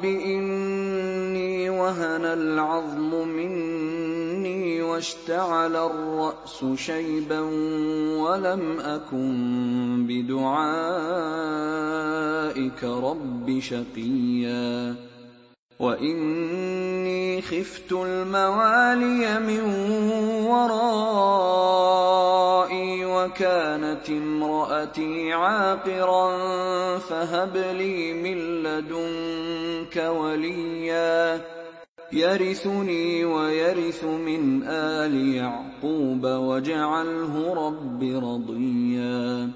رَبِّ إِنِّي وَهَنَ الْعَظْمُ مِنِّي وَاشْتَعَلَ الرَّأْسُ شَيْبًا وَلَمْ أَكُن بِدُعَائِكَ رَبِّ شَقِيًّا. وَإِنِّي خِفْتُ الْمَوَالِيَ مِن وَكَانَتِ امْرَأَتِي عَاقِرًا فَهَبْ لِي مِن لَّدُنكَ وَلِيًّا يَرِثُنِي وَيَرِثُ مِنْ آلِ يَعْقُوبَ وَاجْعَلْهُ رَبِّ رَضِيًّا